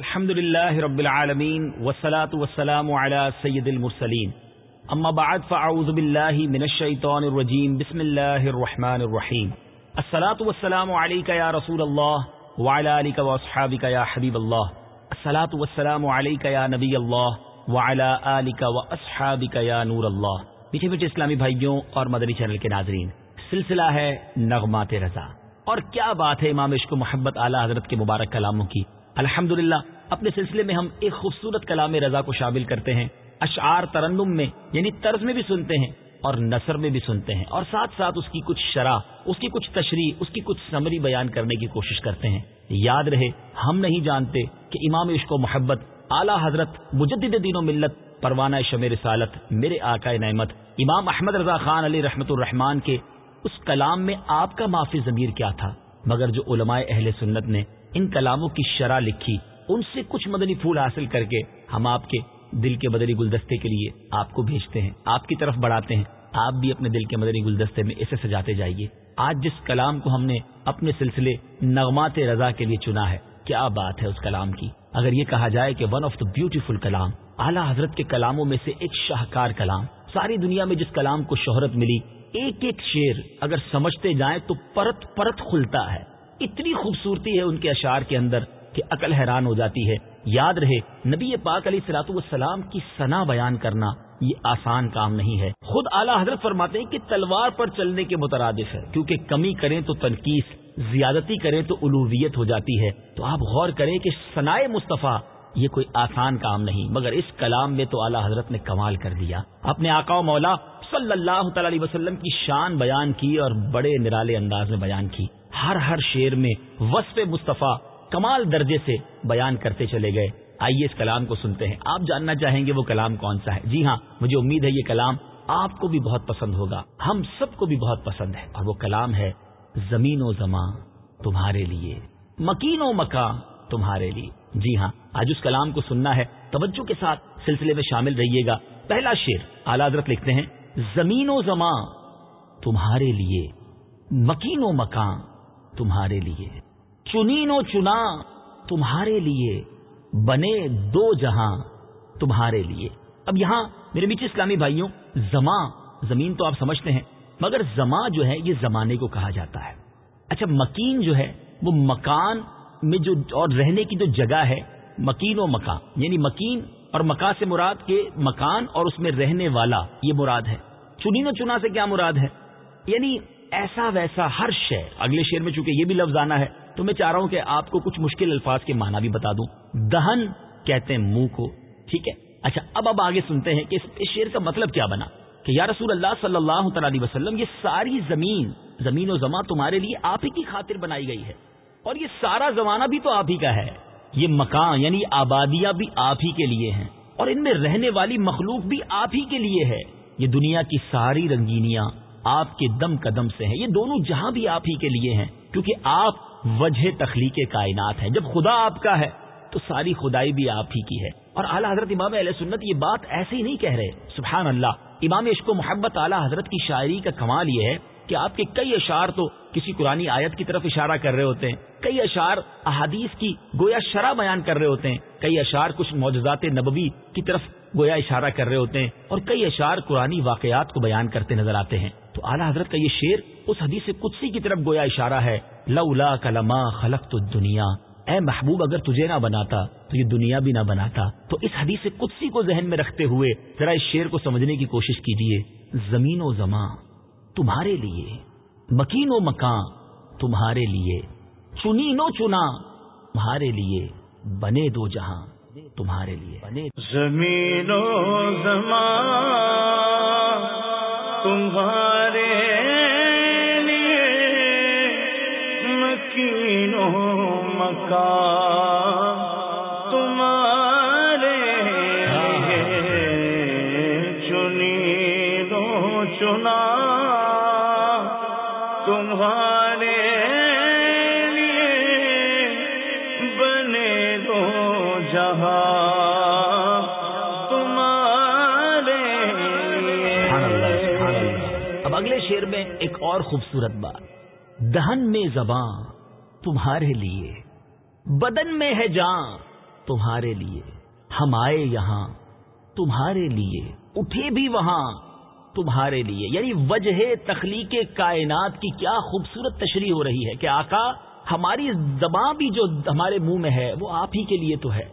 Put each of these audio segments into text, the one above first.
الحمد لله رب العالمين والصلاة والسلام على سيد المرسلين اما بعد فاعوذ بالله من الشيطان الرجيم بسم الله الرحمن الرحيم الصلاة والسلام عليك يا رسول الله وعلى آلك واصحابك يا حبيب الله الصلاة والسلام عليك يا نبي الله وعلى آلك واصحابك يا نور الله میٹھے میٹھے اسلامی بھائیوں اور مدنی چینل کے ناظرین، سلسلہ ہے نغمات رضا. اور کیا بات ہے امام عشق محبت اعلیٰ حضرت کے مبارک کلاموں کی؟ الحمد اپنے سلسلے میں ہم ایک خوبصورت کلام رضا کو شامل کرتے ہیں۔ اشعار ترنم میں یعنی طرز میں بھی سنتے ہیں اور نثر میں بھی سنتے ہیں۔ اور ساتھ ساتھ اس کی کچھ شرح، اس کی کچھ تشریح، اس کی کچھ سمری بیان کرنے کی کوشش کرتے ہیں۔ یاد رہے، ہم نہیں جانتے کہ امام عشق و محبت، اعلیٰ حضرت، مجدد دین و ملت، پروانہ شم رسالت، میرے آقا نعمت، امام احمد رضا خان علی رحمت الرحمان کے، اس کلام میں آپ کا معافی ضمیر کیا تھا۔ مگر جو علماء اہل سنت نے ان کلاموں کی شرح لکھی، ان سے کچھ مدنی پھول حاصل کر کے ہم آپ کے دل کے مدنی گلدستے کے لیے آپ کو بھیجتے ہیں، آپ کی طرف بڑھاتے ہیں، آپ بھی اپنے دل کے مدنی گلدستے میں اسے سجاتے جائیے۔ آج جس کلام کو ہم نے اپنے سلسلے نغمات رضا کے لیے چنا ہے، کیا بات ہے اس کلام کی؟ اگر یہ کہا جائے کہ ون آف دا بیوٹیفل کلام، اعلیٰ حضرت کے کلاموں میں سے ایک شاہکار کلام، ساری دنیا میں جس کلام کو شہرت ملی، ایک ایک شیر اگر سمجھتے جائیں تو پرت پرت کھلتا ہے۔ اتنی خوبصورتی ہے ان کے اشعار کے اندر کہ عقل حیران ہو جاتی ہے۔ یاد رہے، نبی پاک علیہ سلاۃ والسلام کی سنا بیان کرنا یہ آسان کام نہیں ہے۔ خود اعلیٰ حضرت فرماتے ہیں کہ تلوار پر چلنے کے مترادف ہے۔ کیونکہ کمی کریں تو تنقید زیادتی کریں تو الوویت ہو جاتی ہے۔ تو آپ غور کریں کہ سنائے مصطفیٰ یہ کوئی آسان کام نہیں، مگر اس کلام میں تو اعلیٰ حضرت نے کمال کر دیا۔ اپنے آقا و مولا صلی اللہ تعالی علیہ وسلم کی شان بیان کی اور بڑے نرالے انداز میں بیان کی۔ ہر ہر شیر میں وصف مصطفیٰ کمال درجے سے بیان کرتے چلے گئے۔ آئیے اس کلام کو سنتے ہیں۔ آپ جاننا چاہیں گے وہ کلام کون سا ہے۔ جی ہاں مجھے امید ہے یہ کلام آپ کو بھی بہت پسند ہوگا۔ ہم سب کو بھی بہت پسند ہے۔ اور وہ کلام ہے، زمین و زماں تمہارے لیے، مکین و مکان تمہارے لیے۔ جی ہاں آج اس کلام کو سننا ہے۔ توجہ کے ساتھ سلسلے میں شامل رہیے گا۔ پہلا شیر اعلی حضرت لکھتے ہیں، زمین و زماں تمہارے لیے، مکین و مکان تمہارے لیے۔ چنین و چنا تمہارے لیے، بنے دو جہاں تمہارے لیے۔ اب یہاں میرے بیچ اسلامی بھائیوں زماں زمین تو آپ سمجھتے ہیں، مگر زماں جو ہے، یہ زمانے کو کہا جاتا ہے۔ اچھا مکین جو ہے، وہ مکان میں جو اور رہنے کی جو جگہ ہے، مکین و مکان یعنی مکین اور مکان سے مراد کے مکان اور اس میں رہنے والا، یہ مراد ہے۔ چنین و چنا سے کیا مراد ہے؟ یعنی ایسا ویسا ہر شے۔ اگلے شعر میں چونکہ یہ بھی لفظ آنا ہے، تو میں چاہ رہا ہوں کہ آپ کو کچھ مشکل الفاظ کے معنی بھی بتا دوں۔ دہن کہتے ہیں منہ کو، ٹھیک ہے؟ اچھا اب اب آگے سنتے ہیں کہ اس شعر کا مطلب کیا بنا۔ کہ یا رسول اللہ صلی اللہ تعالی وسلم، یہ ساری زمین زمین و زماں تمہارے لیے آپ ہی کی خاطر بنائی گئی ہے۔ اور یہ سارا زمانہ بھی تو آپ ہی کا ہے۔ یہ مکان یعنی آبادیاں بھی آپ ہی کے لیے ہیں۔ اور ان میں رہنے والی مخلوق بھی آپ ہی کے لیے ہے۔ یہ دنیا کی ساری رنگینیاں آپ کے دم قدم سے ہیں۔ یہ دونوں جہاں بھی آپ ہی کے لیے ہیں، کیونکہ آپ وجہ تخلیق کائنات ہیں۔ جب خدا آپ کا ہے، تو ساری خدائی بھی آپ ہی کی ہے۔ اور اعلیٰ حضرت امام علیہ سنت یہ بات ایسے ہی نہیں کہہ رہے۔ سبحان اللہ، امام عشق و محبت اعلیٰ حضرت کی شاعری کا کمال یہ ہے کہ آپ کے کئی اشعار تو کسی قرآن آیت کی طرف اشارہ کر رہے ہوتے ہیں۔ کئی اشعار احادیث کی گویا شرح بیان کر رہے ہوتے ہیں۔ کئی اشعار کچھ معجزات نبوی کی طرف گویا اشارہ کر رہے ہوتے ہیں۔ اور کئی اشعار قرآن واقعات کو بیان کرتے نظر آتے ہیں۔ تو اعلیٰ حضرت کا یہ شعر اس حدیث قدسی کی طرف گویا اشارہ ہے۔ لولا کلما خلق تو دنیا اے محبوب، اگر تجھے نہ بناتا تو یہ دنیا بھی نہ بناتا۔ تو اس حدیث قدسی کو ذہن میں رکھتے ہوئے ذرا اس شعر کو سمجھنے کی کوشش کیجیے زمین و زماں تمہارے لیے، مکین و مکان تمہارے لیے، چنین و چنا تمہارے لیے، بنے دو جہاں تمہارے لیے۔ بنے زمین و زمان تمہارے لیے مکینوں مکان اور خوبصورت بات، دہن میں زباں تمہارے لیے، بدن میں ہے جان تمہارے لیے، ہم آئے یہاں تمہارے لیے، اٹھے بھی وہاں تمہارے لیے۔ یعنی وجہ تخلیق کائنات کی کیا خوبصورت تشریح ہو رہی ہے کہ آقا ہماری زباں بھی جو ہمارے منہ میں ہے، وہ آپ ہی کے لیے تو ہے۔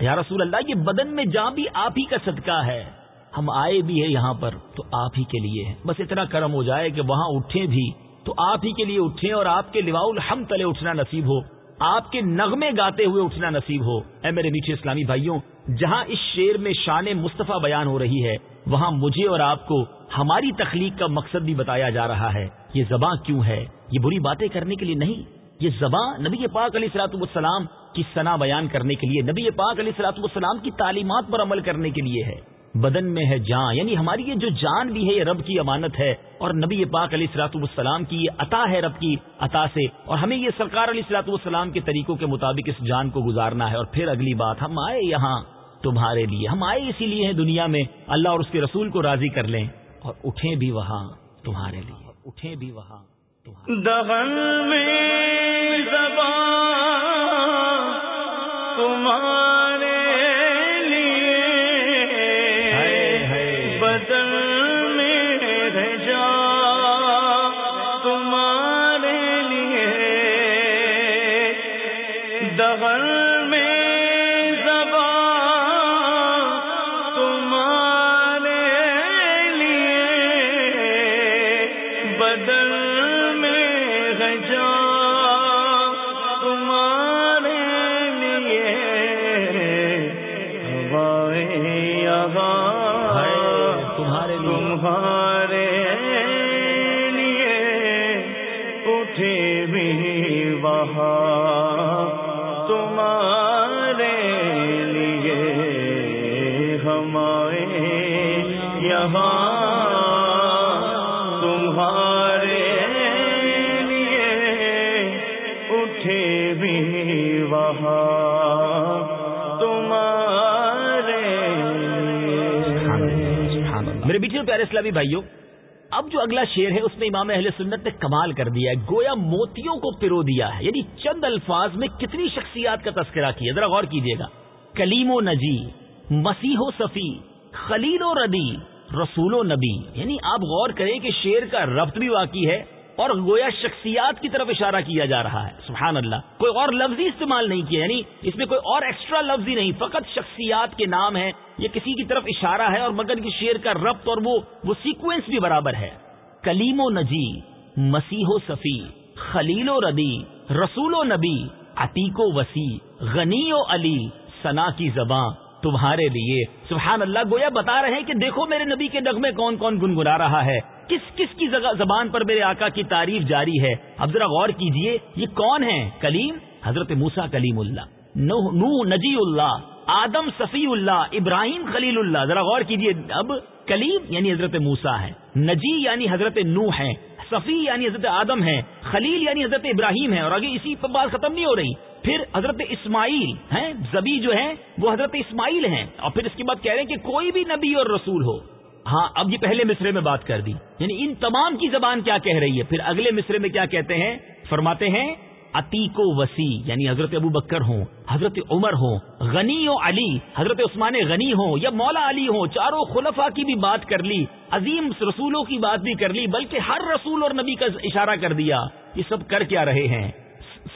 یا رسول اللہ، یہ بدن میں جاں بھی آپ ہی کا صدقہ ہے۔ ہم آئے بھی ہیں یہاں پر تو آپ ہی کے لیے ہے بس اتنا کرم ہو جائے کہ وہاں اٹھیں بھی۔ تو آپ ہی کے لیے اٹھیں اور آپ کے لواء الحم تلے اٹھنا نصیب ہو۔ آپ کے نغمے گاتے ہوئے اٹھنا نصیب ہو۔ اے میرے میٹھے اسلامی بھائیوں، جہاں اس شیر میں شان مصطفیٰ بیان ہو رہی ہے، وہاں مجھے اور آپ کو ہماری تخلیق کا مقصد بھی بتایا جا رہا ہے۔ یہ زباں کیوں ہے؟ یہ بری باتیں کرنے کے لیے نہیں۔ یہ زباں نبی پاک علیہ سلاۃ والسلام کی سنا بیان کرنے کے لیے، نبی پاک علیہ سلاۃ والسلام کی تعلیمات پر عمل کرنے کے لیے ہے۔ بدن میں ہے جان یعنی ہماری یہ جو جان بھی ہے، یہ رب کی امانت ہے۔ اور نبی پاک علیہ السلاط والسلام کی یہ عطا ہے، رب کی عطا سے۔ اور ہمیں یہ سرکار علیہ السلاط والسلام کے طریقوں کے مطابق اس جان کو گزارنا ہے۔ اور پھر اگلی بات، ہم آئے یہاں تمہارے لیے۔ ہم آئے اسی لیے ہیں دنیا میں۔ اللہ اور اس کے رسول کو راضی کر لیں۔ اور اٹھیں بھی وہاں تمہارے لیے۔ اٹھیں بھی وہاں مجھے بھی وہاں تمہارے لیے ہمارے یہاں تمہارے لیے اٹھے بھی وہاں تمہارے میرے بیچے پیارے اسلامی بھائیوں اب جو اگلا شیر ہے، اس میں امام اہل سنت نے کمال کر دیا ہے۔ گویا موتیوں کو پرو دیا ہے۔ یعنی چند الفاظ میں کتنی شخصیات کا تذکرہ کیا ذرا غور کیجیے گا۔ کلیم و نجی، مسیح و صفی، خلیل و ردی، رسول و نبی۔ یعنی آپ غور کریں کہ شیر کا ربط بھی واقعی ہے۔ اور گویا شخصیات کی طرف اشارہ کیا جا رہا ہے۔ سبحان اللہ۔ کوئی اور لفظ ہی استعمال نہیں کیا یعنی اس میں کوئی اور ایکسٹرا لفظ ہی نہیں، فقط شخصیات کے نام ہے یہ کسی کی طرف اشارہ ہے اور مگر کی شیر کا ربط اور وہ وہ سیکوینس بھی برابر ہے۔ کلیم و نجی، مسیح و صفی، خلیل و ردی، رسول و نبی، عتیق و وسیع، غنی و علی سنا کی زباں، تمہارے لیے۔ سبحان اللہ، گویا بتا رہے ہیں کہ دیکھو میرے نبی کے نغمے کون کون گنگنا رہا ہے۔ کس کس کی زبان پر میرے آقا کی تعریف جاری ہے؟ اب ذرا غور کیجیے، یہ کون ہے کلیم؟ حضرت موسا کلیم اللہ۔ نو نجی اللہ، آدم صفی اللہ، ابراہیم خلیل اللہ۔ ذرا غور کیجیے، اب کلیم یعنی حضرت موسا ہے نجی یعنی حضرت نو ہے صفی یعنی حضرت آدم ہے خلیل یعنی حضرت ابراہیم ہے اور آگے اسی پر بات ختم نہیں ہو رہی، پھر حضرت اسماعیل ہیں، زبی جو ہے وہ حضرت اسماعیل ہیں۔ اور پھر اس کے بعد کہہ رہے ہیں کہ کوئی بھی نبی اور رسول ہو۔ ہاں اب یہ پہلے مصرے میں بات کر دی۔ یعنی ان تمام کی زبان کیا کہہ رہی ہے؟ پھر اگلے مصرے میں کیا کہتے ہیں؟ فرماتے ہیں، عتیق و وسیع یعنی حضرت ابو بکر ہوں، حضرت عمر ہوں، غنی و علی، حضرت عثمان غنی ہوں یا مولا علی ہوں، چاروں خلفا کی بھی بات کر لی، عظیم رسولوں کی بات بھی کر لی، بلکہ ہر رسول اور نبی کا اشارہ کر دیا۔ یہ سب کر کیا رہے ہیں؟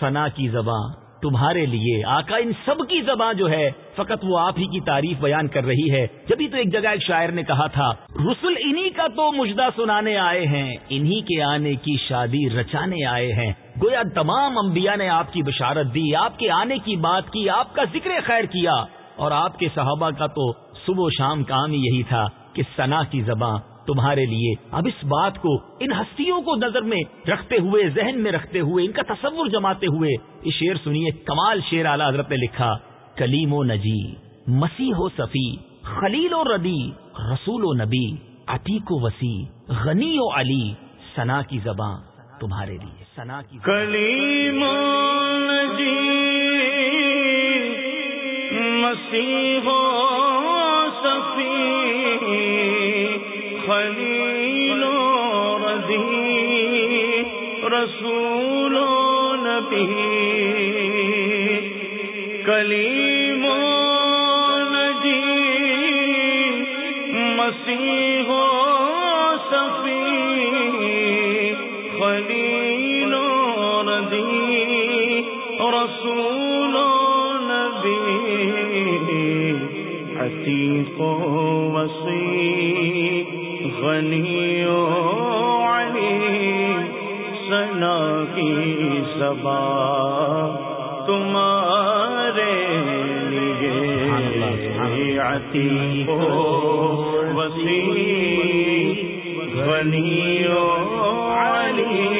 سنا کی زباں تمہارے لیے۔ آقا ان سب کی زبان جو ہے، فقط وہ آپ ہی کی تعریف بیان کر رہی ہے۔ جبھی تو ایک جگہ ایک شاعر نے کہا تھا رسول انہی کا تو مجدہ سنانے آئے ہیں، انہی کے آنے کی شادی رچانے آئے ہیں۔ گویا تمام انبیاء نے آپ کی بشارت دی، آپ کے آنے کی بات کی، آپ کا ذکر خیر کیا۔ اور آپ کے صحابہ کا تو صبح و شام کام ہی یہی تھا کہ سنا کی زباں تمہارے لیے۔ اب اس بات کو ان ہستیوں کو نظر میں رکھتے ہوئے، ذہن میں رکھتے ہوئے، ان کا تصور جماتے ہوئے یہ شیر سنیے۔ کمال شیر اعلی حضرت نے لکھا، کلیم و نجی، مسیح و صفی، خلیل و ردی، رسول و نبی، عتیق و وسیع، غنی و علی سنا کی زباں تمہارے لیے۔ سنا کی کلیم و نجی، مسیح و صفی رسول و نبی کلیم و نجی مسیح و صفی خلیل و ردی رسول و نبی حسیق و وسیع، غنی کی تمہارے لیے عتیق و وسیع غنی و علی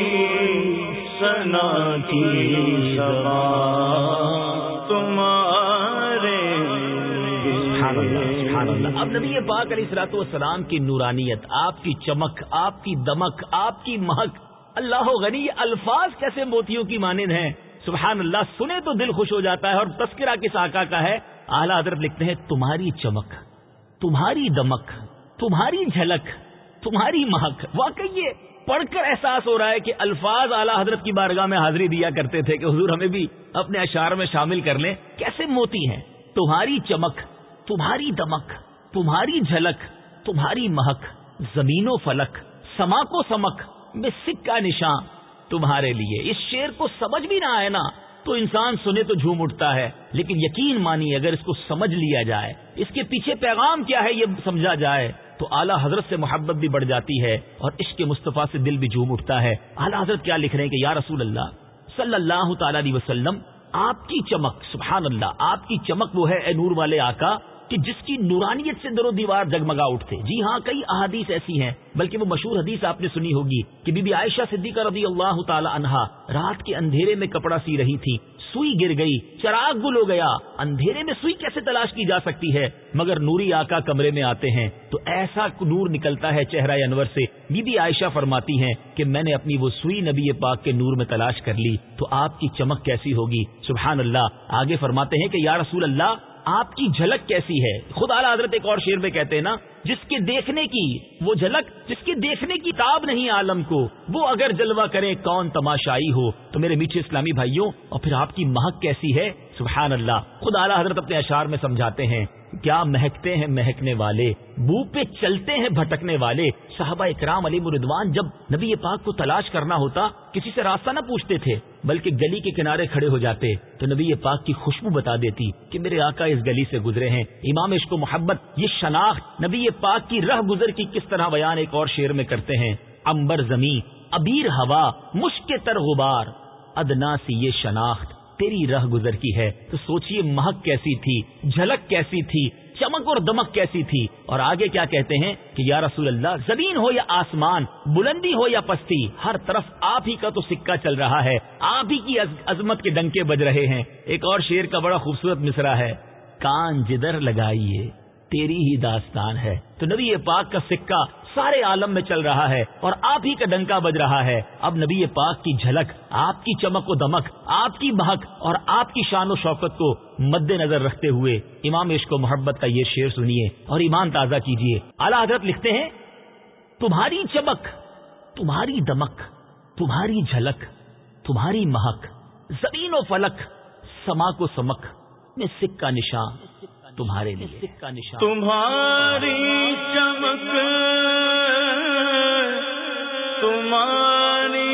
سنا کی سبا تمہارے اب نبی پاک علیہ السلاط والسلام کی نورانیت، آپ کی چمک، آپ کی دمک، آپ کی مہک اللہ غنی یہ الفاظ کیسے موتیوں کی مانند ہیں؟ سبحان اللہ، سنے تو دل خوش ہو جاتا ہے اور تذکرہ کس آقا کا ہے۔ اعلیٰ حضرت لکھتے ہیں، تمہاری چمک، تمہاری دمک، تمہاری جھلک، تمہاری مہک۔ واقعی یہ پڑھ کر احساس ہو رہا ہے کہ الفاظ اعلیٰ حضرت کی بارگاہ میں حاضری دیا کرتے تھے کہ حضور ہمیں بھی اپنے اشعار میں شامل کر لیں۔ کیسے موتی ہیں؟ تمہاری چمک، تمہاری دمک، تمہاری جھلک، تمہاری مہک، زمین و فلک سما کو سمک میں سکھ کا نشان تمہارے لیے۔ اس شیر کو سمجھ بھی نہ آئے نا، تو انسان سنے تو جھوم اٹھتا ہے۔ لیکن یقین مانی اگر اس کو سمجھ لیا جائے، اس کے پیچھے پیغام کیا ہے یہ سمجھا جائے، تو اعلیٰ حضرت سے محبت بھی بڑھ جاتی ہے اور عشق مصطفیٰ سے دل بھی جھوم اٹھتا ہے۔ اعلیٰ حضرت کیا لکھ رہے ہیں کہ یا رسول اللہ صلی اللہ تعالی علیہ وسلم، آپ کی چمک، سبحان اللہ، آپ کی چمک وہ ہے اے نور والے آقا کہ جس کی نورانیت سے درو دیوار جگمگا اٹھتے۔ جی ہاں کئی احادیث ایسی ہیں، بلکہ وہ مشہور حدیث آپ نے سنی ہوگی کہ بی بی عائشہ صدیقہ رضی اللہ تعالی عنہا رات کے اندھیرے میں کپڑا سی رہی تھی، سوئی گر گئی، چراغ گل ہو گیا۔ اندھیرے میں سوئی کیسے تلاش کی جا سکتی ہے؟ مگر نوری آقا کمرے میں آتے ہیں تو ایسا نور نکلتا ہے چہرہ انور سے۔ بی بی عائشہ فرماتی ہیں کہ میں نے اپنی وہ سوئی نبی پاک کے نور میں تلاش کر لی تو آپ کی چمک کیسی ہوگی؟ سبحان اللہ۔ آگے فرماتے ہیں کہ یا رسول اللہ آپ کی جھلک کیسی ہے؟ خود اعلیٰ حضرت ایک اور شیر میں کہتے ہیں نا، جس کے دیکھنے کی، وہ جھلک، جس کے دیکھنے کی تاب نہیں عالم کو، وہ اگر جلوہ کرے کون تماشائی ہو؟ تو میرے میٹھے اسلامی بھائیوں، اور پھر آپ کی مہک کیسی ہے؟ سبحان اللہ۔ خود اعلیٰ حضرت اپنے اشعار میں سمجھاتے ہیں، کیا مہکتے ہیں مہکنے والے؟ بو پہ چلتے ہیں بھٹکنے والے۔ صحابہ اکرام علی مردوان جب نبی پاک کو تلاش کرنا ہوتا، کسی سے راستہ نہ پوچھتے تھے۔ بلکہ گلی کے کنارے کھڑے ہو جاتے تو نبی پاک کی خوشبو بتا دیتی کہ میرے آقا اس گلی سے گزرے ہیں۔ امام عشق و محبت، یہ شناخت نبی پاک کی رہ گزر کی کس طرح بیان ایک اور شعر میں کرتے ہیں۔ امبر زمین، ابیر ہوا، مشک تر غبار۔ ادنا سی یہ شناخت، تیری رہ گزر کی ہے۔ تو سوچئے مہک کیسی تھی، جھلک کیسی تھی چمک اور دمک کیسی تھی؟ اور آگے کیا کہتے ہیں کہ یا رسول اللہ، زمین ہو یا آسمان، بلندی ہو یا پستی، ہر طرف آپ ہی کا تو سکہ چل رہا ہے، آپ ہی کی عظمت کے ڈنکے بج رہے ہیں۔ ایک اور شیر کا بڑا خوبصورت مصرا ہے، کان جدر لگائیے، تیری ہی داستان ہے۔ تو نبی پاک کا سکہ سارے عالم میں چل رہا ہے اور آپ ہی کا ڈنکا بج رہا ہے۔ اب نبی پاک کی جھلک، آپ کی چمک و دمک، آپ کی بہک اور آپ کی شان و شوقت کو مد نظر رکھتے ہوئے امام عشق و محبت کا یہ شعر سنیے اور ایمان تازہ کیجیے۔ اعلیٰ حضرت لکھتے ہیں، تمہاری چمک، تمہاری دمک، تمہاری جھلک، تمہاری مہک، زمین و فلک، سما کو سمک، میں سکھ کا نشان۔ تمہارے لیے۔ سکھ کا نشان۔ تمہاری چمک تمہاری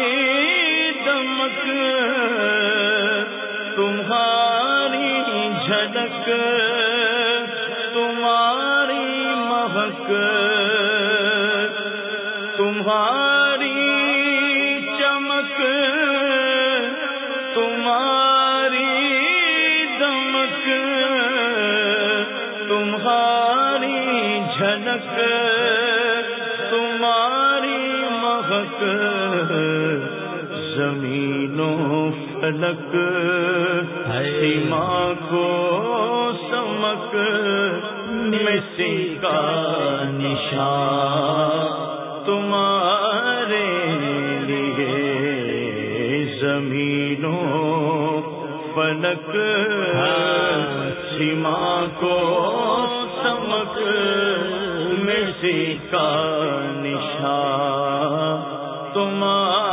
فلک سیما کو سمک مسی کا نشان تمہارے لیے زمین و فلک سیما کو سمک مسی کا نشان تمہارے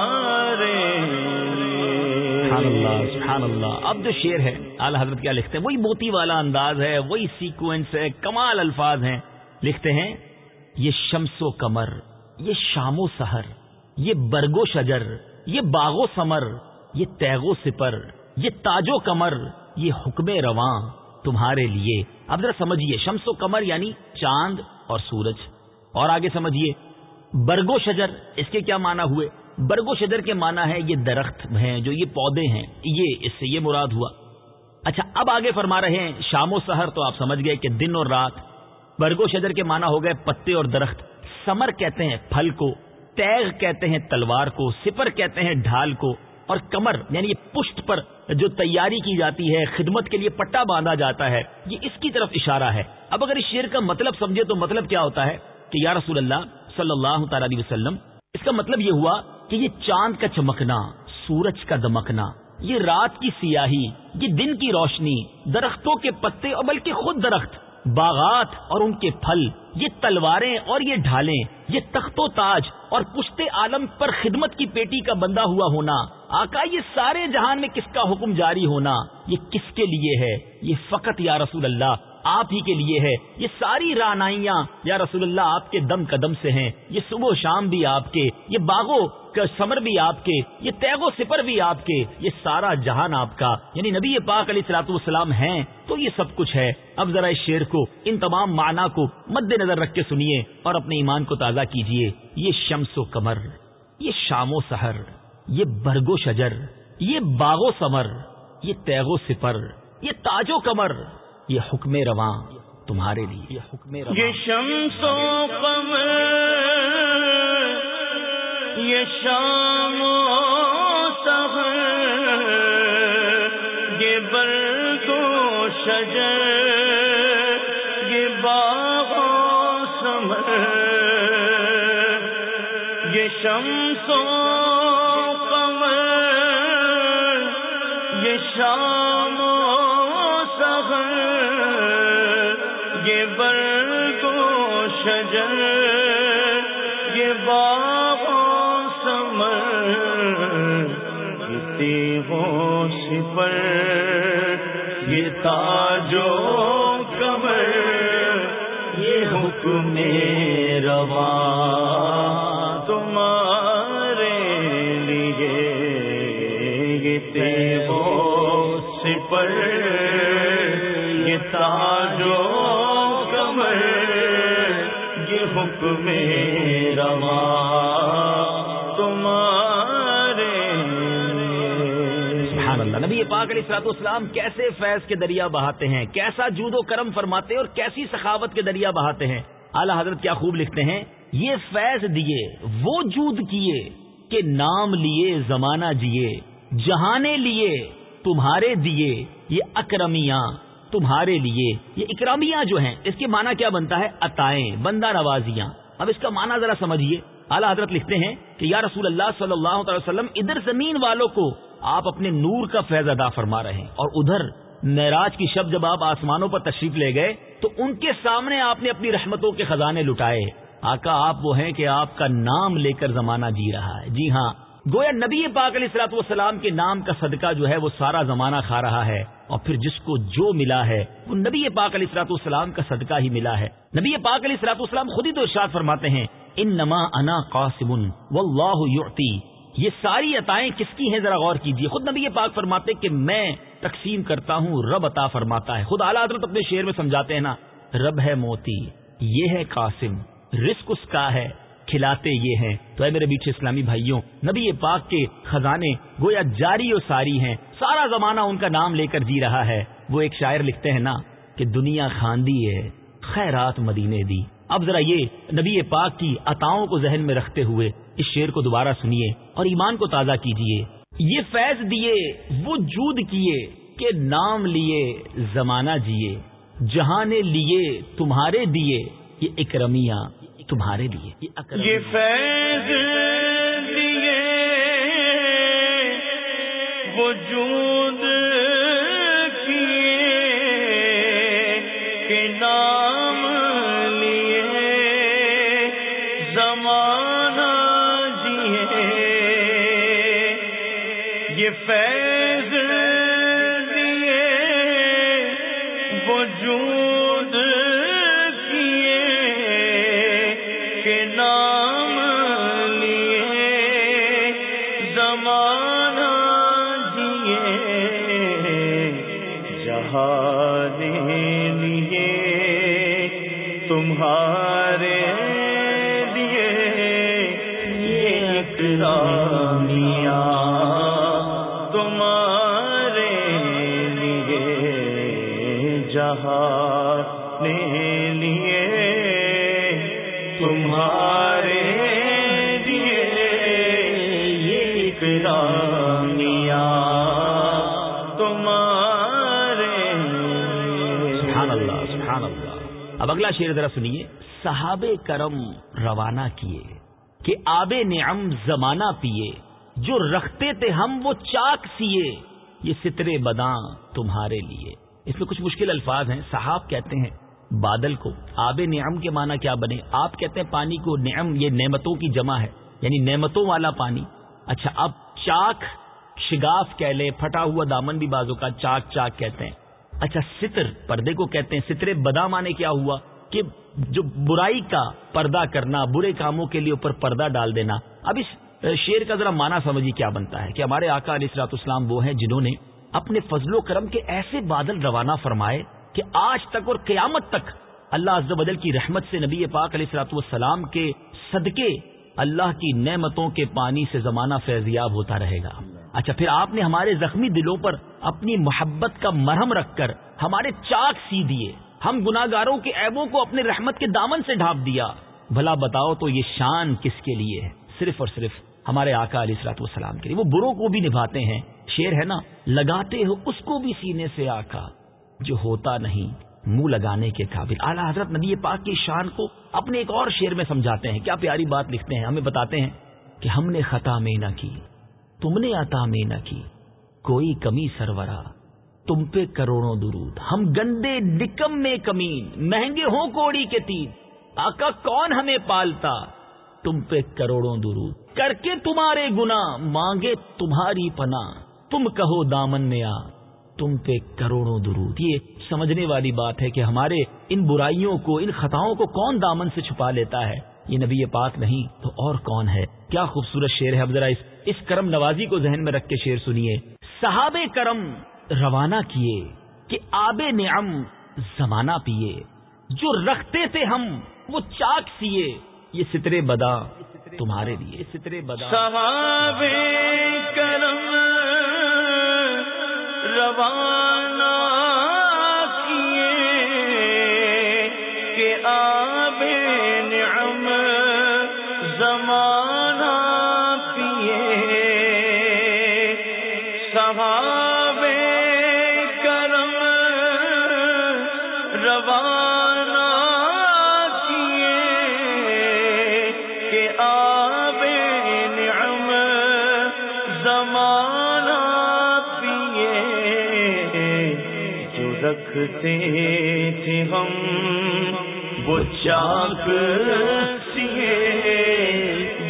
سبحان اللہ سبحان اللہ۔ اب جو شعر ہے، اعلی حضرت کیا لکھتے ہیں؟ وہی موتی والا انداز ہے، وہی سیکوینس ہے، کمال الفاظ ہیں۔ لکھتے ہیں، یہ شمس و کمر یہ شام و سحر، یہ برگ و شجر، یہ باغ و سمر یہ تیغ و سپر، یہ تاج و کمر یہ حکم رواں تمہارے لیے۔ اب ذرا سمجھیے، شمس و کمر یعنی چاند اور سورج۔ اور آگے سمجھیے برگو شجر، اس کے کیا معنی ہوئے؟ برگو شجر کے معنی ہے یہ درخت ہیں، جو یہ پودے ہیں۔ یہ، اس سے یہ مراد ہوا۔ اچھا اب آگے فرما رہے ہیں، شام و سحر تو آپ سمجھ گئے کہ دن اور رات برگو شجر کے معنی ہو گئے پتے اور درخت۔ سمر کہتے ہیں پھل کو، تیغ کہتے ہیں تلوار کو، سپر کہتے ہیں ڈھال کو۔ اور کمر یعنی یہ پشت پر جو تیاری کی جاتی ہے، خدمت کے لیے پٹا باندھا جاتا ہے۔ یہ اس کی طرف اشارہ ہے۔ اب اگر اس شعر کا مطلب سمجھے تو مطلب کیا ہوتا ہے؟ کہ یا رسول اللہ صلی اللہ تعالی علیہ وسلم، اس کا مطلب یہ ہوا کہ یہ چاند کا چمکنا، سورج کا دمکنا، یہ رات کی سیاہی، یہ دن کی روشنی، درختوں کے پتے اور بلکہ خود درخت، باغات اور ان کے پھل، یہ تلواریں اور یہ ڈھالیں، یہ تخت و تاج اور پشتے عالم پر خدمت کی پیٹی کا بندہ ہوا ہونا، آقا یہ سارے جہان میں کس کا حکم جاری ہونا، یہ کس کے لیے ہے؟ یہ فقط یا رسول اللہ آپ ہی کے لیے ہے۔ یہ ساری رانائیاں یا رسول اللہ آپ کے دم قدم سے ہیں۔ یہ صبح و شام بھی آپ کے، یہ باغوں کا سمر بھی آپ کے، یہ تیغ و سپر بھی آپ کے۔ یہ سارا جہان آپ کا۔ یعنی نبی پاک علیہ سلاط والسلام ہیں تو یہ سب کچھ ہے۔ اب ذرا اس شعر کو، ان تمام معنی کو مد نظر رکھ کے سنیے اور اپنے ایمان کو تازہ کیجیے۔ یہ شمس و کمر یہ شام و سحر، یہ برگ و شجر، یہ باغ و سمر یہ تیغ و سپر یہ تاج و کمر یہ حکم رواں تمہارے لیے۔ یہ حکم یہ شمس و قمر یہ شام و سحر یہ برگ و شجر یہ باغ و سمر۔ یہ شمس و قمر یہ شام شجر یہ باغ سمر یہ تیغوں سپر، یہ تاج کمر یہ حکم روا تمہارے لیے، یہ تیغوں سپر۔ یہ حکم تمہارے سبحان اللہ، نبی پاک علیہ السلاط اسلام کیسے فیض کے دریا بہاتے ہیں، کیسا جود و کرم فرماتے اور کیسی سخاوت کے دریا بہاتے ہیں۔ اعلیٰ حضرت کیا خوب لکھتے ہیں، یہ فیض دیے، وہ جود کیے کہ نام لیے، زمانہ جیے، جہانے لیے، تمہارے دیے، یہ اکرمیاں۔ تمہارے لیے یہ اکرامیاں جو ہیں، اس کے معنی کیا بنتا ہے؟ عطائیں، بندہ نوازیاں۔ اب اس کا معنی ذرا سمجھیے۔ اعلیٰ حضرت لکھتے ہیں کہ یا رسول اللہ صلی اللہ تعالی وسلم، ادھر زمین والوں کو آپ اپنے نور کا فیض ادا فرما رہے ہیں اور ادھر معراج کی شب جب آپ آسمانوں پر تشریف لے گئے، تو ان کے سامنے آپ نے اپنی رحمتوں کے خزانے لٹائے۔ آقا، آپ وہ ہیں کہ آپ کا نام لے کر زمانہ جی رہا ہے۔ جی ہاں گویا نبی پاک علیہ السلاط والسلام کے نام کا صدقہ جو ہے وہ سارا زمانہ کھا رہا ہے اور پھر جس کو جو ملا ہے، وہ نبی پاک علیہ السلاط والسلام کا صدقہ ہی ملا ہے۔ نبی پاک علیہ السلاط والسلام خود ہی تو ارشاد فرماتے ہیں ان نما انا قاسم، واللہ یعطی یہ ساری عطائیں کس کی ہیں؟ ذرا غور کیجیے خود نبی پاک فرماتے کہ میں تقسیم کرتا ہوں، رب عطا فرماتا ہے۔ خود اعلیٰ حضرت اپنے شعر میں سمجھاتے ہیں نا، رب ہے موتی، یہ ہے قاسم، رزق اس کا ہے کھلاتے یہ ہیں۔ تو اے میرے بیچ اسلامی بھائیوں، نبی پاک کے خزانے گویا جاری و ساری ہیں۔ سارا زمانہ ان کا نام لے کر جی رہا ہے۔ وہ ایک شاعر لکھتے ہیں نا کہ دنیا خاندی ہے، خیرات مدینے دی۔ اب ذرا یہ نبی پاک کی عطاؤں کو ذہن میں رکھتے ہوئے اس شعر کو دوبارہ سنیے اور ایمان کو تازہ کیجیے۔ یہ فیض دیے وہ جود کیے کہ نام لیے، زمانہ جیے۔ جہاں نے لیے، تمہارے دیے، یہ اکرمیاں۔ تمہارے لیے۔ یہ فیض دیے وجود کیے کہ نام لیے زمانہ جیے۔ یہ فیض یہ تمہارے سبحان اللہ سبحان اللہ۔ اب اگلا شعر ذرا سنیے۔ صحاب کرم روانہ کیے، کہ آب نعم زمانہ پیے، جو رکھتے تھے ہم وہ چاک سیے۔ یہ سترے بداں تمہارے لیے۔ اس میں کچھ مشکل الفاظ ہیں۔ صحاب کہتے ہیں، بادل کو۔ آب نعم کے معنی کیا بنے؟ آپ کہتے ہیں پانی کو نعم، یہ نعمتوں کی جمع ہے یعنی نعمتوں والا پانی۔ اچھا اب چاک شگاف کہہ لیں، پھٹا ہوا دامن بھی بازو کا چاک چاک کہتے ہیں۔ اچھا ستر، پردے کو کہتے ہیں۔ سترے بدا مانے کیا ہوا؟ کہ جو برائی کا پردہ کرنا، برے کاموں کے لیے اوپر پردہ ڈال دینا۔ اب اس شیر کا ذرا مانا سمجھیے کیا بنتا ہے۔ کہ ہمارے آقا علیہ اسرات اسلام وہ ہیں جنہوں نے اپنے فضل و کرم کے ایسے بادل روانہ فرمائے کہ آج تک اور قیامت تک اللہ عز و بدل کی رحمت سے نبی پاک علیہ السلاط والسلام کے صدقے اللہ کی نعمتوں کے پانی سے زمانہ فیضیاب ہوتا رہے گا۔ اچھا پھر آپ نے ہمارے زخمی دلوں پر اپنی محبت کا مرہم رکھ کر ہمارے چاک سی دیے۔ ہم گناگاروں کے عیبوں کو اپنے رحمت کے دامن سے ڈھانپ دیا۔ بھلا بتاؤ تو یہ شان کس کے لیے ہے؟ صرف اور صرف ہمارے آقا علیہ السلاط والسلام کے لیے۔ وہ بروں کو بھی نبھاتے ہیں۔ شیر ہے نا، لگاتے ہو اس کو بھی سینے سے آقا، جو ہوتا نہیں۔ منہ لگانے کے قابل۔ اعلیٰ حضرت نبی پاک کی شان کو اپنے ایک اور شیر میں سمجھاتے ہیں۔ کیا پیاری بات لکھتے ہیں، ہمیں بتاتے ہیں کہ ہم نے خطا میں نہ کی، تم نے عطا میں نہ کی، کوئی کمی سرورا، تم پہ کروڑوں درود۔ ہم گندے ڈکم میں کمین، مہنگے ہوں کوڑی کے تین آقا کون ہمیں پالتا؟ تم پہ کروڑوں درود۔ کر کے تمہارے گنا مانگے تمہاری پنا تم کہو دامن میں آ تم پہ کروڑوں درود۔ یہ سمجھنے والی بات ہے کہ ہمارے ان برائیوں کو، ان خطاؤں کو کون دامن سے چھپا لیتا ہے؟ یہ نبی پاک نہیں، تو اور کون ہے؟ کیا خوبصورت شعر ہے، اب ذرا اس اس کرم نوازی کو ذہن میں رکھ کے شعر سنیے۔ صحاب کرم روانہ کیے کہ آب نعم زمانہ پیے، جو رکھتے تھے ہم، وہ چاک سیے۔ یہ سترے بدا تمہارے لیے۔ سترے بدا صحاب کرم روانہ رکھتے تھے ہم، وہ چاک سیے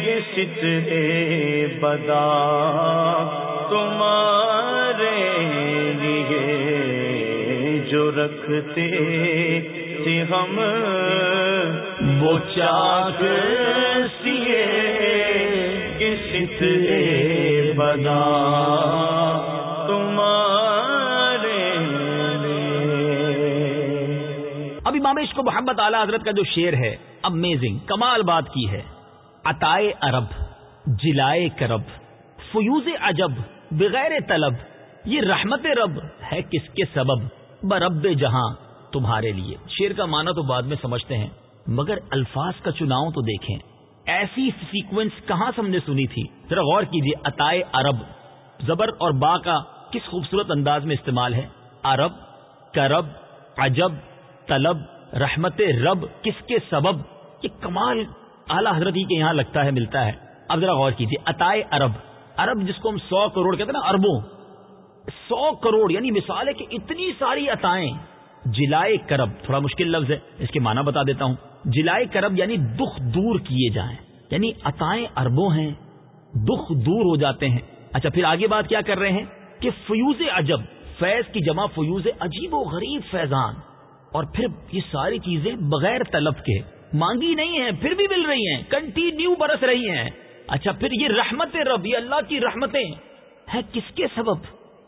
یہ سترے بدا تمہارے لیے جو رکھتے تھے ہم۔ وہ چاک سیے یہ سترے بدا امام عشق و محمد اعلی حضرت کا جو شعر ہے امیزنگ کمال بات کی ہے۔ عطائے عرب، جلائے کرب، فیوز عجب، بغیر طلب، یہ رحمت رب ہے کس کے سبب؟ برب جہاں، تمہارے لیے۔ شعر کا معنی تو بعد میں سمجھتے ہیں، مگر الفاظ کا چناؤ تو دیکھیں۔ ایسی سیکوینس کہاں سے ہم نے سنی تھی؟ ذرا غور کیجیے عطائے عرب۔ زبر اور با کا کس خوبصورت انداز میں استعمال ہے؟ عرب، کرب، عجب، طلب رحمت رب کس کے سبب؟ یہ کمال اعلیٰ حضرت ہی کے یہاں لگتا ہے، ملتا ہے۔ اب ذرا غور کیجیے عطائے عرب۔ عرب جس کو ہم سو کروڑ کہتے ہیں نا، اربوں۔ سو کروڑ یعنی مثال ہے کہ اتنی ساری عطائیں۔ جلائے کرب، تھوڑا مشکل لفظ ہے، اس کے معنی بتا دیتا ہوں۔ جلائے کرب یعنی دکھ دور کیے جائیں۔ یعنی عطائیں اربوں ہیں، دکھ دور ہو جاتے ہیں۔ اچھا پھر آگے بات کیا کر رہے ہیں؟ کہ فیوز عجب، فیض کی جمع فیوز عجیب و غریب فیضان۔ اور پھر یہ ساری چیزیں بغیر طلب کے مانگی نہیں ہیں، پھر بھی مل رہی ہیں کنٹینیو برس رہی ہیں۔ اچھا پھر یہ رحمت رب، یہ اللہ کی رحمتیں۔ ہیں کس کے سبب؟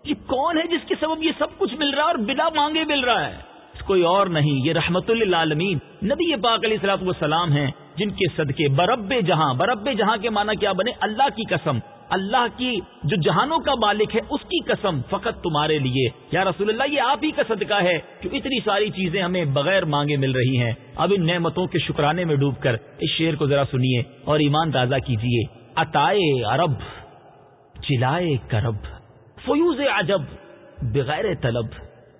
یہ کون ہے جس کے سبب یہ سب کچھ مل رہا ہے اور بنا مانگے مل رہا ہے؟ کوئی اور نہیں، یہ رحمت للعالمین۔ نبی پاک علیہ السلاط والسلام ہیں، جن کے صدقے برب جہاں برب جہاں کے معنی کیا بنے؟ اللہ کی قسم۔ اللہ کی جو جہانوں کا مالک ہے اس کی قسم فقط تمہارے لیے۔ یا رسول اللہ یہ آپ ہی کا صدقہ ہے کہ اتنی ساری چیزیں ہمیں بغیر مانگے مل رہی ہیں۔ اب ان نعمتوں کے شکرانے میں ڈوب کر اس شعر کو ذرا سنیے اور ایمان تازہ کیجیے۔ عطائے عرب چلائے کرب فیوز عجب بغیر طلب۔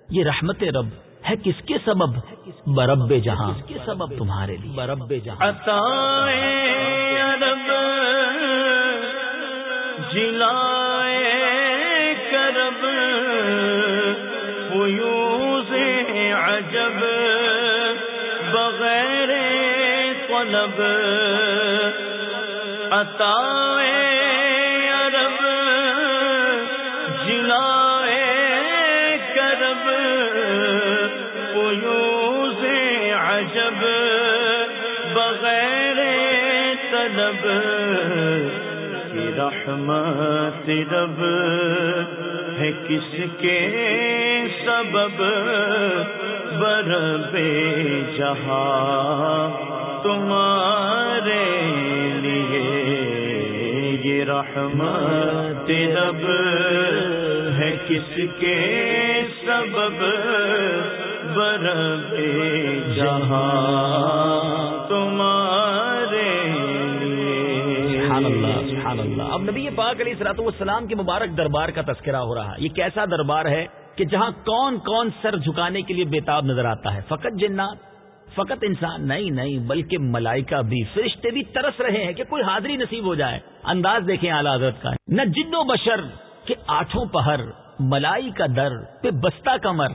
یہ رحمت رب ہے کس کے سبب؟ برب جہاں۔ کے سبب؟ تمہارے لیے۔ برب جہاں۔ جلائے کرب فیوز عجب بغیر طلب عطائے عرب جلائے کرب فیوز عجب بغیر طلب۔ رحمت رب ہے کس کے سبب بر بے جہاں تمہارے لیے یہ رحمت رب ہے کس کے سبب بر بے جہاں تمہارے لیے اللہ. سبحان اللہ۔ اب نبی پاک علیہ السلاط والسلام کے مبارک دربار کا تذکرہ ہو رہا ہے۔ یہ کیسا دربار ہے کہ جہاں کون کون سر جھکانے کے لیے بےتاب نظر آتا ہے۔ فقط جنات، فقط انسان، نہیں نہیں، بلکہ ملائکہ بھی، فرشتے بھی ترس رہے ہیں کہ کوئی حاضری نصیب ہو جائے۔ انداز دیکھیں اعلیٰ حضرت کا۔ نہ جن و بشر کے آٹھوں پہر ملائی کا در پہ بستہ کمر،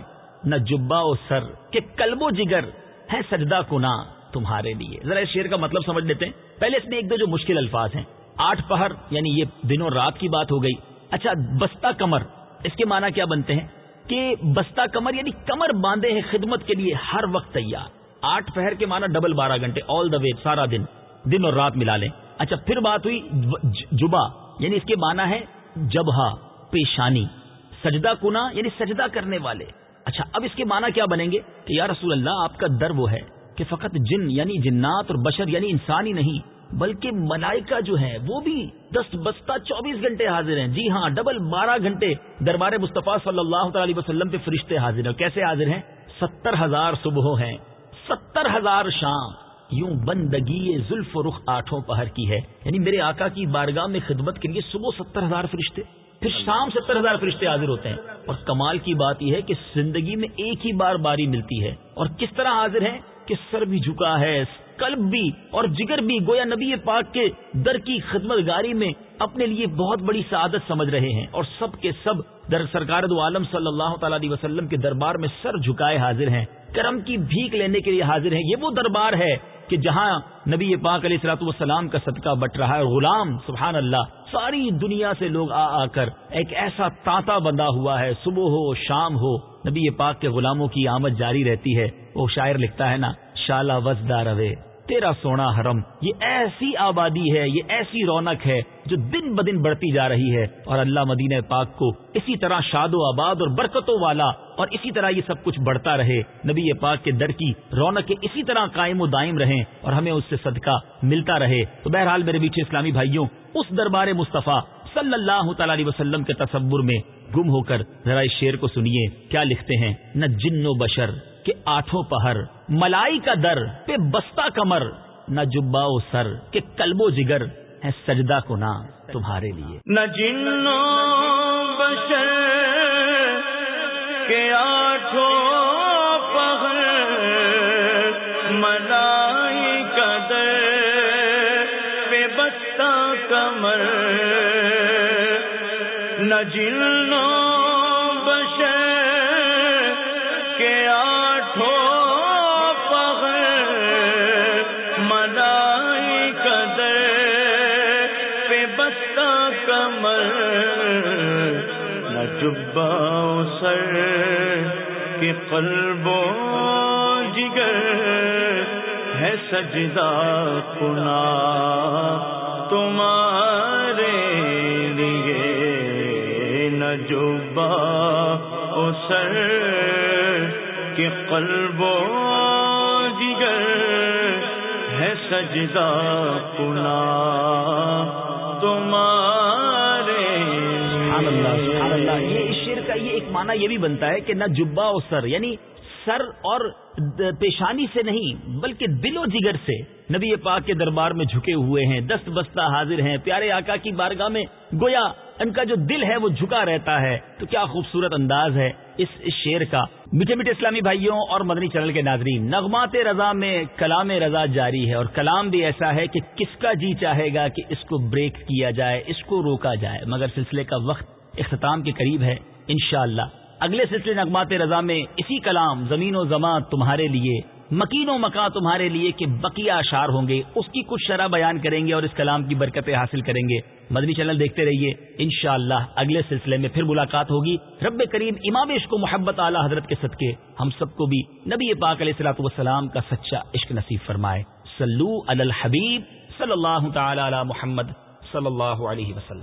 نہ جبا و سر کے کلب و جگر ہے سجدہ کنا تمہارے لیے۔ ذرا اس شعر کا مطلب سمجھ لیتے ہیں۔ پہلے اس میں ایک دو جو مشکل الفاظ ہیں۔ آٹھ پہر یعنی یہ دنوں رات کی بات ہو گئی۔ اچھا بستہ کمر، اس کے معنی کیا بنتے ہیں؟ کہ بستہ کمر یعنی کمر باندھے ہیں خدمت کے لیے ہر وقت تیار۔ آٹھ پہر کے معنی ڈبل بارہ گھنٹے آل دا وے سارا دن دن اور رات ملا لیں۔ اچھا پھر بات ہوئی جبا یعنی اس کے معنی ہے جبہا، پیشانی، سجدہ کنا یعنی سجدہ کرنے والے۔ اچھا اب اس کے معنی کیا بنیں گے؟ کہ یا رسول اللہ، آپ کا در وہ ہے کہ فقط جن یعنی جنات اور بشر یعنی انسان ہی نہیں بلکہ ملائکہ جو ہے وہ بھی دس بستہ چوبیس گھنٹے حاضر ہیں۔ جی ہاں ڈبل بارہ گھنٹے دربار مصطفیٰ صلی اللہ تعالی وسلم پہ فرشتے حاضر ہیں۔ کیسے حاضر ہیں؟ ستر ہزار صبح ہیں۔ ستر ہزار شام۔ یوں بندگی زلف و رخ آٹھوں پہر کی ہے۔ یعنی میرے آقا کی بارگاہ میں خدمت کے لیے صبح ستر ہزار فرشتے، پھر شام ستر ہزار فرشتے حاضر ہوتے ہیں۔ اور کمال کی بات یہ ہے کہ زندگی میں ایک ہی بار باری ملتی ہے۔ اور کس طرح حاضر ہے کہ سر بھی جھکا ہے قلب بھی اور جگر بھی گویا نبی پاک کے در کی خدمت گاری میں اپنے لیے بہت بڑی سعادت سمجھ رہے ہیں اور سب کے سب در سرکار دو عالم صلی اللہ تعالی علیہ وسلم کے دربار میں سر جھکائے حاضر ہیں۔ کرم کی بھیک لینے کے لیے حاضر ہیں۔ یہ وہ دربار ہے کہ جہاں نبی پاک علیہ السلاط والسلام کا صدقہ بٹ رہا ہے۔ غلام سبحان اللہ ساری دنیا سے لوگ آ آ کر ایک ایسا تانتا بندہ ہوا ہے۔ صبح ہو، شام ہو، نبی پاک کے غلاموں کی آمد جاری رہتی ہے۔ وہ شاعر لکھتا ہے نا، شالا وزدہ روے۔ تیرا سونا حرم، یہ ایسی آبادی ہے، یہ ایسی رونق ہے جو دن بدن بڑھتی جا رہی ہے۔ اور اللہ مدینہ پاک کو اسی طرح شاد و آباد اور برکتوں والا اور اسی طرح یہ سب کچھ بڑھتا رہے۔ نبی پاک کے در کی رونق اسی طرح قائم و دائم رہیں اور ہمیں اس سے صدقہ ملتا رہے۔ تو بہرحال میرے بیچے اسلامی بھائیوں، اس دربار مصطفیٰ صلی اللہ تعالی علیہ وسلم کے تصور میں گم ہو کر ذرا اس شعر کو سنیے۔ کیا لکھتے ہیں؟ نہ جن و بشر۔ کے آٹھوں پہر ملائی کا در پہ بستہ کمر، نہ جبا و سر کے کلب و جگر ہے سجدہ کو نہ تمہارے لیے۔ نہ جنو بشر کے آٹھوں پہر ملائی قدر پہ بستہ کمر۔ نہ جنو قلب و جگر ہے سجدہ کنا تمہارے لیے نہ جبا و سر کہ قلب و جگر ہے سجدہ کنا تمہارے سبحان اللہ سبحان اللہ، یہ کا یہ ایک معنی یہ بھی بنتا ہے کہ نہ جبا و سر یعنی سر اور پیشانی سے نہیں، بلکہ دل و جگر سے۔ نبی پاک کے دربار میں جھکے ہوئے ہیں، دست بستہ حاضر ہیں۔ پیارے آقا کی بارگاہ میں گویا ان کا جو دل ہے وہ جھکا رہتا ہے۔ تو کیا خوبصورت انداز ہے اس شعر کا۔ میٹھے میٹھے اسلامی بھائیوں اور مدنی چینل کے ناظرین، نغمات رضا میں کلام رضا جاری ہے اور کلام بھی ایسا ہے کہ کس کا جی چاہے گا کہ اس کو بریک کیا جائے، اس کو روکا جائے۔ مگر سلسلے کا وقت اختتام کے قریب ہے۔ انشاءاللہ۔ اللہ اگلے سلسلے نغمات رضا میں اسی کلام، زمین و زماں تمہارے لیے، مکین و مکان تمہارے لیے کہ بقیہ اشار ہوں گے۔ اس کی کچھ شرح بیان کریں گے اور اس کلام کی برکتیں حاصل کریں گے۔ مدنی چینل دیکھتے رہیے۔ انشاءاللہ اگلے سلسلے میں پھر ملاقات ہوگی۔ رب کریم امام عشق و محبت اعلی حضرت کے صدقے ہم سب کو بھی نبی پاک علیہ السلاۃ والسلام کا سچا عشق نصیب فرمائے۔ سلو الحبیب صلی اللہ تعالی علی محمد صلی اللہ علیہ وسلم۔